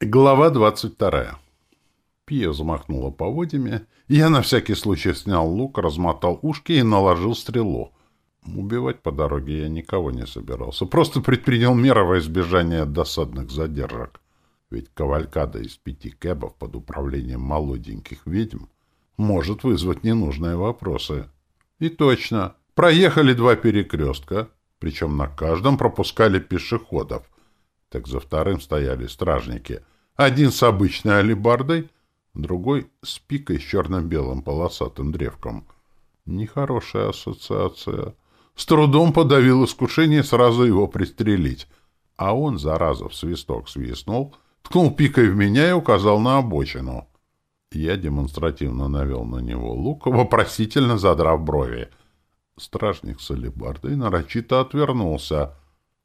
Глава двадцать вторая. Пия замахнула поводьями, я на всякий случай снял лук, размотал ушки и наложил стрелу. Убивать по дороге я никого не собирался, просто предпринял меры во избежание досадных задержек. Ведь кавалькада из пяти кэбов под управлением молоденьких ведьм может вызвать ненужные вопросы. И точно, проехали два перекрестка, причем на каждом пропускали пешеходов, так за вторым стояли стражники. Один с обычной алебардой, другой с пикой с черно-белым полосатым древком. Нехорошая ассоциация. С трудом подавил искушение сразу его пристрелить. А он, зараза, в свисток свистнул, ткнул пикой в меня и указал на обочину. Я демонстративно навел на него лук, вопросительно задрав брови. Стражник с алебардой нарочито отвернулся —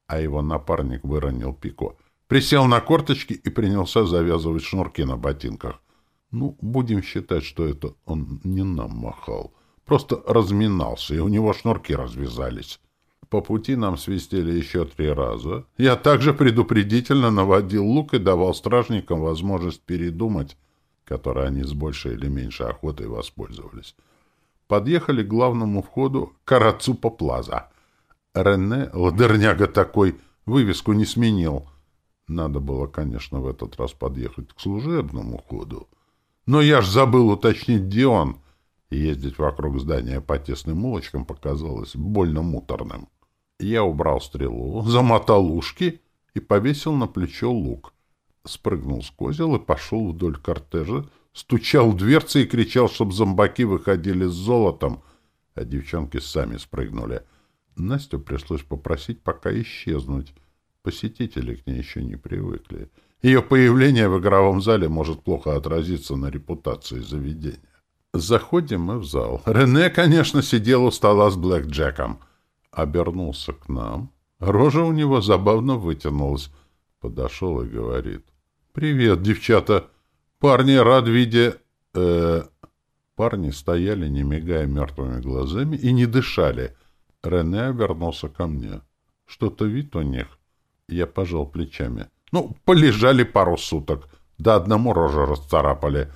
а его напарник выронил пику, присел на корточки и принялся завязывать шнурки на ботинках. Ну, будем считать, что это он не нам махал. Просто разминался, и у него шнурки развязались. По пути нам свистели еще три раза. Я также предупредительно наводил лук и давал стражникам возможность передумать, которой они с большей или меньшей охотой воспользовались. Подъехали к главному входу Карацупа Плаза — Рене, ладерняга такой, вывеску не сменил. Надо было, конечно, в этот раз подъехать к служебному ходу. Но я ж забыл уточнить, где он. Ездить вокруг здания по тесным улочкам показалось больно муторным. Я убрал стрелу, замотал ушки и повесил на плечо лук. Спрыгнул с козел и пошел вдоль кортежа, стучал в дверцы и кричал, чтобы зомбаки выходили с золотом, а девчонки сами спрыгнули — Настю пришлось попросить пока исчезнуть. Посетители к ней еще не привыкли. Ее появление в игровом зале может плохо отразиться на репутации заведения. Заходим мы в зал. Рене, конечно, сидел у стола с Блэк Джеком. Обернулся к нам. Рожа у него забавно вытянулась. Подошел и говорит. «Привет, девчата! Парни, рад виде...» э Парни стояли, не мигая мертвыми глазами, и не дышали — Рене обернулся ко мне. Что-то вид у них. Я пожал плечами. Ну, полежали пару суток. Да одному рожу расцарапали.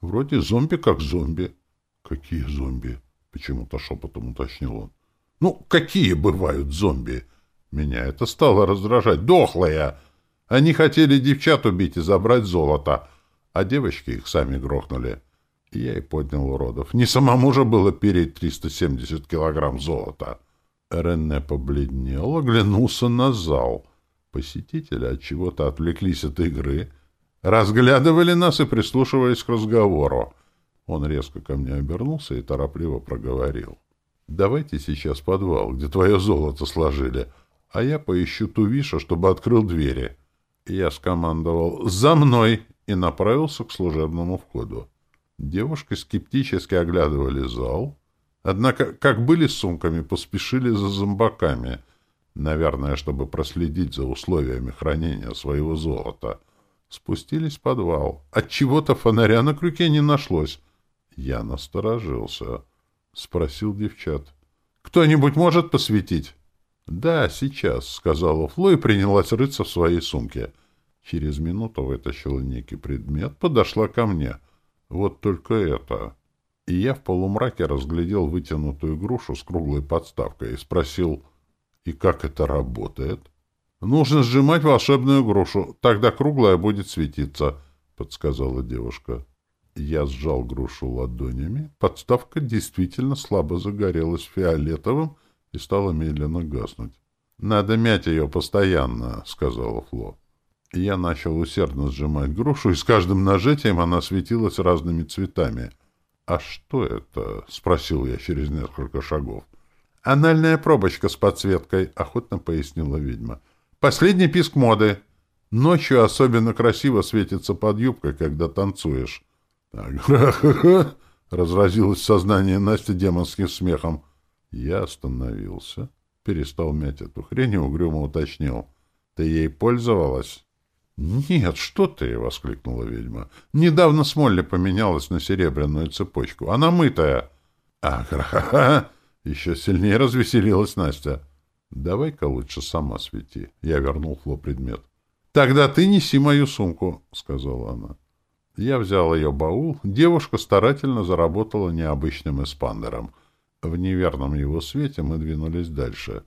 Вроде зомби как зомби. Какие зомби? Почему-то шепотом уточнил он. Ну, какие бывают зомби? Меня это стало раздражать. Дохлая! Они хотели девчат убить и забрать золото, а девочки их сами грохнули. я и поднял уродов. Не самому же было переть 370 килограмм золота. Рене побледнел, оглянулся на зал. Посетители от чего-то отвлеклись от игры, разглядывали нас и прислушивались к разговору. Он резко ко мне обернулся и торопливо проговорил. «Давайте сейчас подвал, где твое золото сложили, а я поищу Тувиша, чтобы открыл двери». Я скомандовал «За мной!» и направился к служебному входу. Девушки скептически оглядывали зал, Однако, как были с сумками, поспешили за зомбаками, наверное, чтобы проследить за условиями хранения своего золота. Спустились в подвал. От чего-то фонаря на крюке не нашлось. Я насторожился. Спросил девчат. «Кто-нибудь может посветить?» «Да, сейчас», — сказала Фло и принялась рыться в своей сумке. Через минуту вытащила некий предмет, подошла ко мне. «Вот только это...» и я в полумраке разглядел вытянутую грушу с круглой подставкой и спросил, «И как это работает?» «Нужно сжимать волшебную грушу, тогда круглая будет светиться», — подсказала девушка. Я сжал грушу ладонями, подставка действительно слабо загорелась фиолетовым и стала медленно гаснуть. «Надо мять ее постоянно», — сказала Фло. Я начал усердно сжимать грушу, и с каждым нажатием она светилась разными цветами — «А что это?» — спросил я через несколько шагов. «Анальная пробочка с подсветкой», — охотно пояснила ведьма. «Последний писк моды. Ночью особенно красиво светится под юбкой, когда танцуешь». «Ха-ха-ха!» — разразилось сознание Насти демонским смехом. Я остановился, перестал мять эту хрень и угрюмо уточнил. «Ты ей пользовалась?» «Нет, что ты!» — воскликнула ведьма. «Недавно Смолли поменялась на серебряную цепочку. Она мытая!» «Ах, ха-ха!» — еще сильнее развеселилась Настя. «Давай-ка лучше сама свети». Я вернул Фло предмет. «Тогда ты неси мою сумку», — сказала она. Я взял ее баул. Девушка старательно заработала необычным эспандером. В неверном его свете мы двинулись дальше.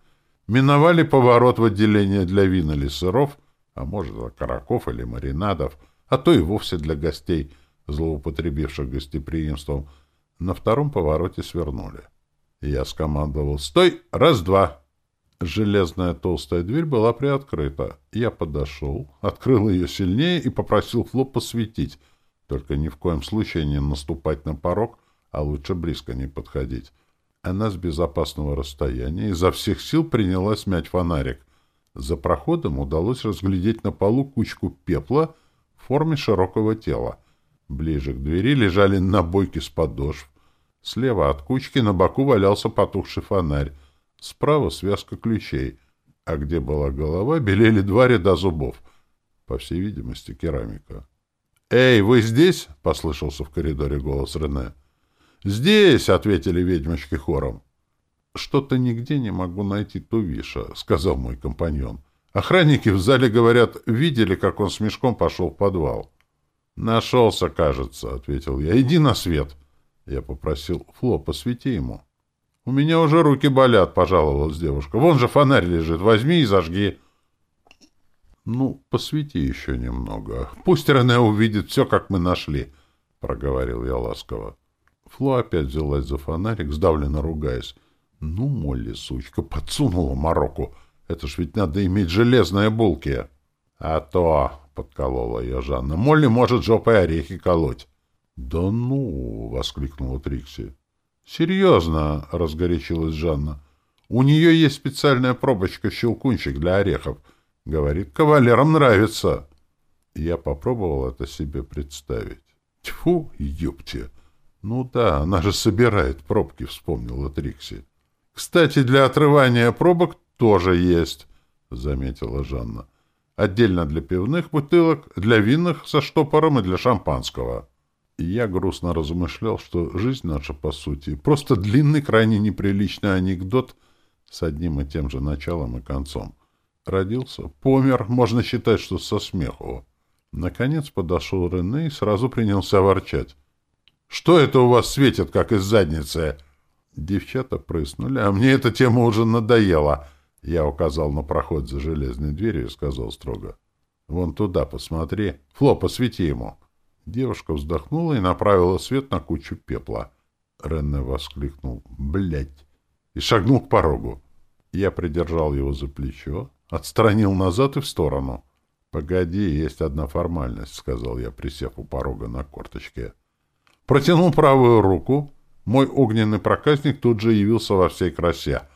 Миновали поворот в отделение для вин или сыров, а может, караков или маринадов, а то и вовсе для гостей, злоупотребивших гостеприимством. На втором повороте свернули. Я скомандовал «Стой! Раз-два!» Железная толстая дверь была приоткрыта. Я подошел, открыл ее сильнее и попросил Фло посветить — только ни в коем случае не наступать на порог, а лучше близко не подходить. Она с безопасного расстояния изо всех сил принялась мять фонарик. За проходом удалось разглядеть на полу кучку пепла в форме широкого тела. Ближе к двери лежали набойки с подошв. Слева от кучки на боку валялся потухший фонарь. Справа связка ключей. А где была голова, белели два ряда зубов. По всей видимости, керамика. «Эй, вы здесь?» — послышался в коридоре голос Рене. «Здесь!» — ответили ведьмочки хором. «Что-то нигде не могу найти Тувиша», — сказал мой компаньон. «Охранники в зале, говорят, видели, как он с мешком пошел в подвал». «Нашелся, кажется», — ответил я. «Иди на свет». Я попросил Фло, посвети ему. «У меня уже руки болят», — пожаловалась девушка. «Вон же фонарь лежит. Возьми и зажги». — Ну, посвети еще немного. Пусть Рене увидит все, как мы нашли, — проговорил я ласково. Фло опять взялась за фонарик, сдавленно ругаясь. — Ну, Молли, сучка, подсунула Марокко. Это ж ведь надо иметь железные булки. — А то, — подколола ее Жанна, — Молли может жопой орехи колоть. — Да ну, — воскликнула Трикси. — Серьезно, — разгорячилась Жанна. — У нее есть специальная пробочка-щелкунчик для орехов — Говорит, кавалерам нравится. Я попробовал это себе представить. Тьфу, ёпте! Ну да, она же собирает пробки, вспомнила Трикси. Кстати, для отрывания пробок тоже есть, заметила Жанна. Отдельно для пивных бутылок, для винных со штопором и для шампанского. Я грустно размышлял, что жизнь наша, по сути, просто длинный, крайне неприличный анекдот с одним и тем же началом и концом. Родился, помер, можно считать, что со смеху. Наконец подошел Рене и сразу принялся ворчать. «Что это у вас светит, как из задницы?» Девчата прыснули, а мне эта тема уже надоела. Я указал на проход за железной дверью и сказал строго. «Вон туда посмотри. Фло, посвети ему». Девушка вздохнула и направила свет на кучу пепла. Ренне воскликнул «Блядь!» и шагнул к порогу. Я придержал его за плечо, Отстранил назад и в сторону. — Погоди, есть одна формальность, — сказал я, присев у порога на корточке. Протянул правую руку. Мой огненный проказник тут же явился во всей красе.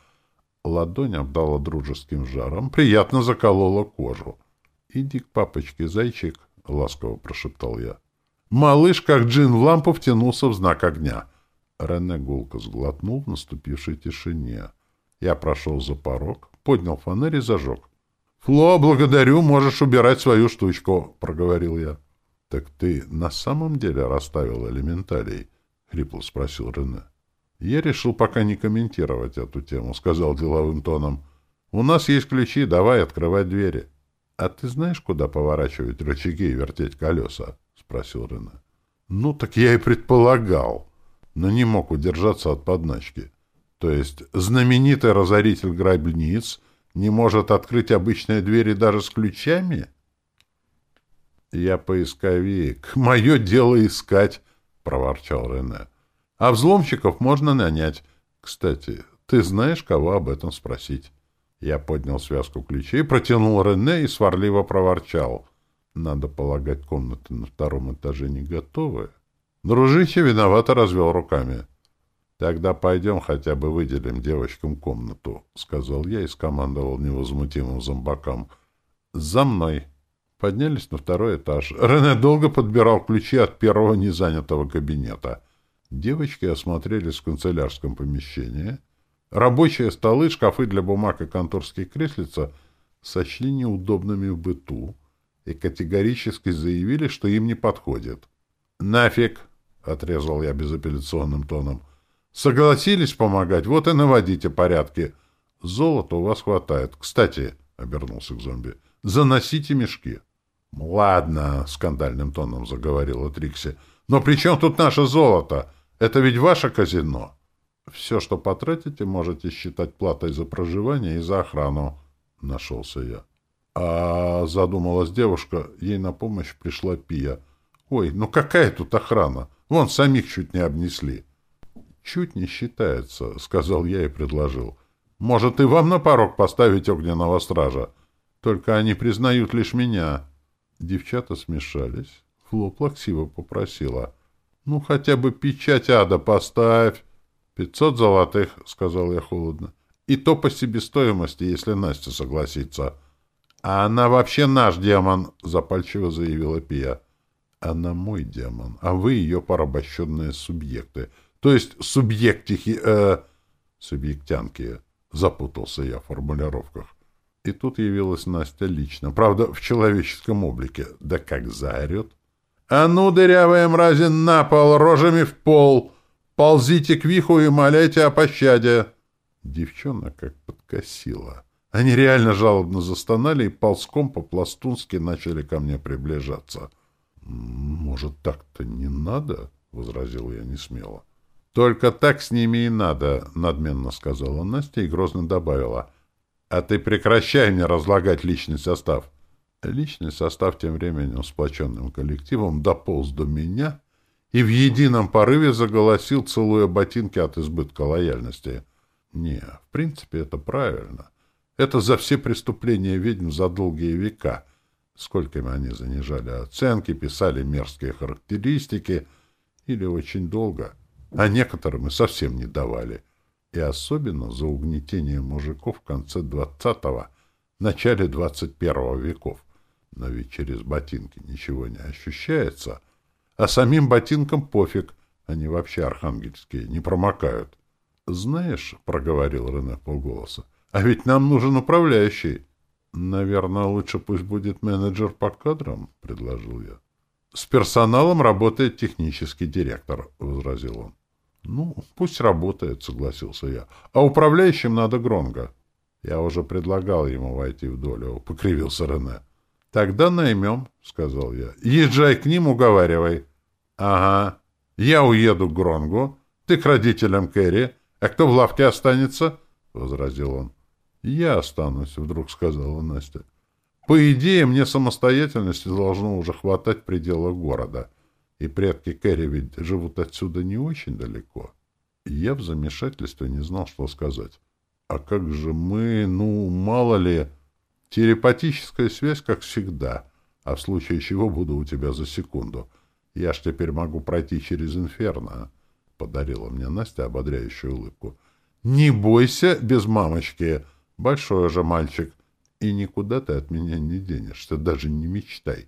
Ладонь обдала дружеским жаром, приятно заколола кожу. — Иди к папочке, зайчик, — ласково прошептал я. Малыш, как джин в лампу, втянулся в знак огня. Рене гулко сглотнул в наступившей тишине. Я прошел за порог, поднял фонарь и зажег. — Фло, благодарю, можешь убирать свою штучку, — проговорил я. — Так ты на самом деле расставил элементарий? — хрипло спросил Рене. Я решил пока не комментировать эту тему, — сказал деловым тоном. — У нас есть ключи, давай открывать двери. — А ты знаешь, куда поворачивать рычаги и вертеть колеса? — спросил Рене. — Ну, так я и предполагал, но не мог удержаться от подначки. То есть знаменитый разоритель гробниц не может открыть обычные двери даже с ключами? Я поисковик. Мое дело искать, проворчал Рене. А взломщиков можно нанять. Кстати, ты знаешь, кого об этом спросить? Я поднял связку ключей, протянул Рене и сварливо проворчал. Надо полагать, комнаты на втором этаже не готовы. Дружище виновато развел руками. «Тогда пойдем хотя бы выделим девочкам комнату», — сказал я и скомандовал невозмутимым зомбакам. «За мной!» Поднялись на второй этаж. Рене долго подбирал ключи от первого незанятого кабинета. Девочки осмотрелись в канцелярском помещении. Рабочие столы, шкафы для бумаг и конторские креслица сочли неудобными в быту и категорически заявили, что им не подходит. «Нафиг!» — отрезал я безапелляционным тоном — Согласились помогать, вот и наводите порядки. Золота у вас хватает. Кстати, — обернулся к зомби, — Заносите мешки. — Ладно, — скандальным тоном заговорила Трикси. — Но при чем тут наше золото? Это ведь ваше казино. Все, что потратите, можете считать платой за проживание и за охрану. Нашелся я. А задумалась девушка, ей на помощь пришла Пия. Ой, ну какая тут охрана? Вон самих чуть не обнесли. Чуть не считается, сказал я и предложил. Может, и вам на порог поставить огненного стража? Только они признают лишь меня. Девчата смешались. Фло плаксиво попросила. Ну, хотя бы печать ада поставь. «Пятьсот золотых», — сказал я холодно. «И то по себестоимости, если Настя согласится». «А она вообще наш демон», — запальчиво заявила Пия. «Она мой демон, а вы ее порабощенные субъекты. То есть субъектихи... Э, субъектянки», — запутался я в формулировках. И тут явилась Настя лично, правда, в человеческом облике. Да как заорет! «А ну, дырявые мрази, на пол, рожами в пол!» Ползите к виху и моляйте о пощаде. Девчонок как подкосила. Они реально жалобно застонали и ползком по-пластунски начали ко мне приближаться. «Может, так-то не надо?» — возразил я несмело. «Только так с ними и надо», — надменно сказала Настя и грозно добавила. «А ты прекращай мне разлагать личный состав». Личный состав тем временем сплоченным коллективом дополз до меня и в едином порыве заголосил, целуя ботинки от избытка лояльности. Не, в принципе, это правильно. Это за все преступления ведьм за долгие века. Сколькими они занижали оценки, писали мерзкие характеристики, или очень долго, а некоторым и совсем не давали. И особенно за угнетение мужиков в конце двадцатого, начале двадцать первого веков. Но ведь через ботинки ничего не ощущается — а самим ботинкам пофиг. Они вообще архангельские, не промокают. — Знаешь, — проговорил Рене полголоса, — а ведь нам нужен управляющий. — Наверное, лучше пусть будет менеджер по кадрам, — предложил я. — С персоналом работает технический директор, — возразил он. — Ну, пусть работает, — согласился я. — А управляющим надо Гронга. Я уже предлагал ему войти в долю, — покривился Рене. «Тогда наймем», — сказал я. «Езжай к ним, уговаривай». «Ага. Я уеду к Гронгу, ты к родителям Кэрри, а кто в лавке останется?» — возразил он. «Я останусь», — вдруг сказала Настя. «По идее, мне самостоятельности должно уже хватать в города, и предки Кэрри ведь живут отсюда не очень далеко». Я в замешательстве не знал, что сказать. «А как же мы, ну, мало ли...» Телепатическая связь, как всегда, а в случае чего буду у тебя за секунду. Я ж теперь могу пройти через инферно. Подарила мне Настя ободряющую улыбку. Не бойся без мамочки, большой же мальчик. И никуда ты от меня не денешься, даже не мечтай.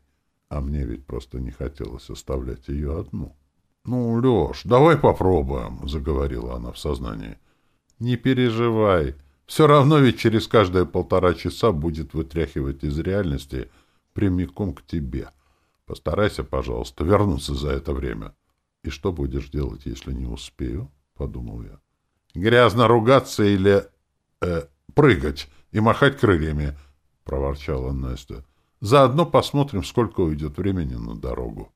А мне ведь просто не хотелось оставлять ее одну. — Ну, Леш, давай попробуем, — заговорила она в сознании. — Не переживай. — все равно ведь через каждые полтора часа будет вытряхивать из реальности прямиком к тебе. Постарайся, пожалуйста, вернуться за это время. И что будешь делать, если не успею? — подумал я. — Грязно ругаться или... Э, прыгать и махать крыльями, — проворчала Настя. — Заодно посмотрим, сколько уйдет времени на дорогу.